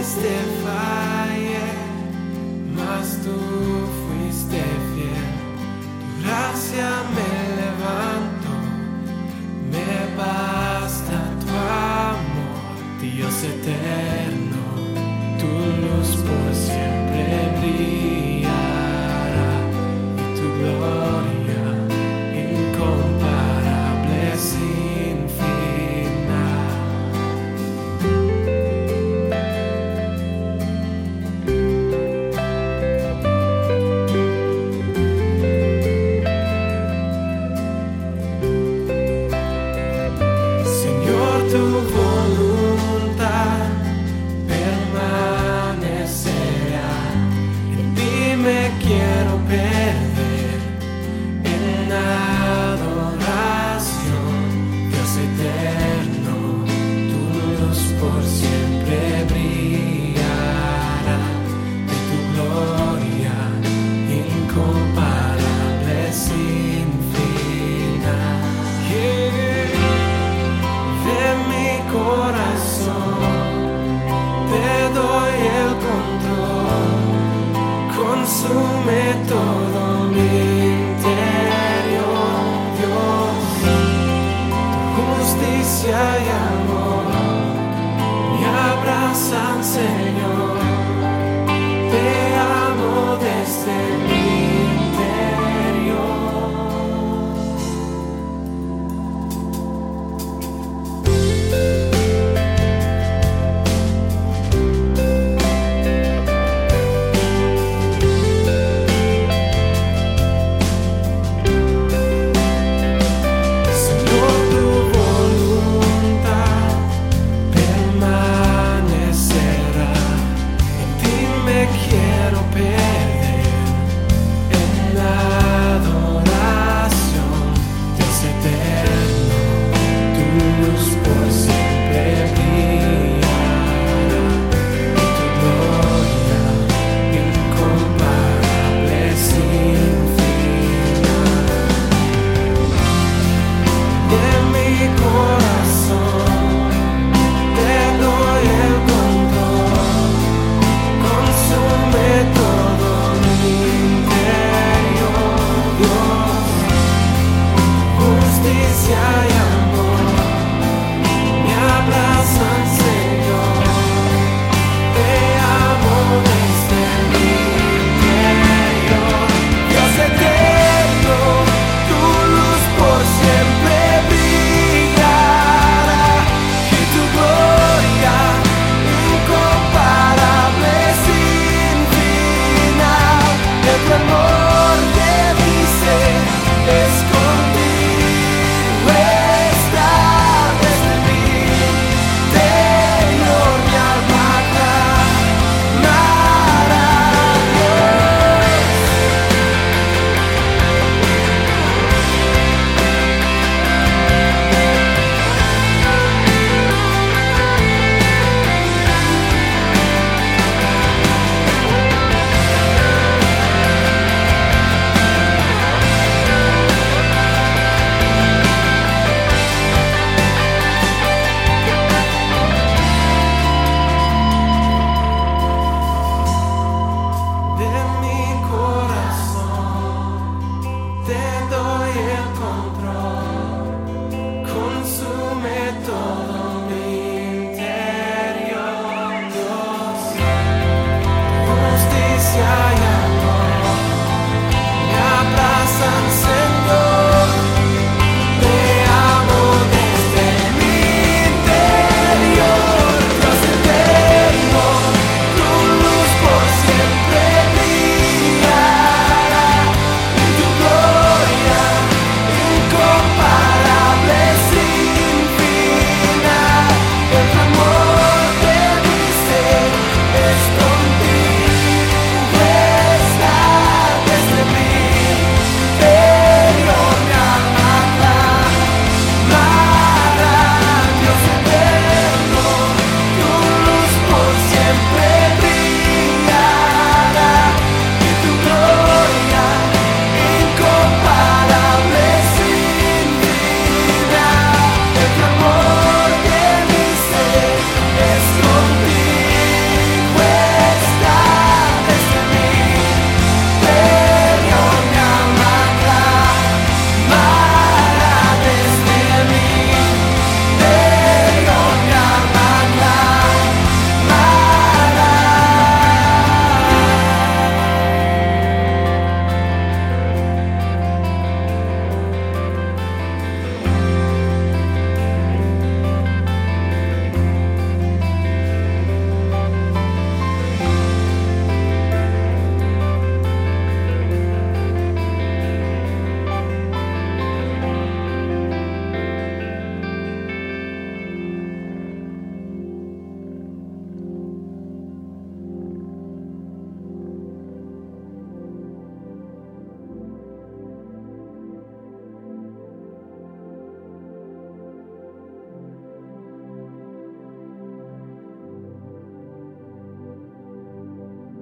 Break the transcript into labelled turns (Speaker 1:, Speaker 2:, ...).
Speaker 1: is different. por siempre.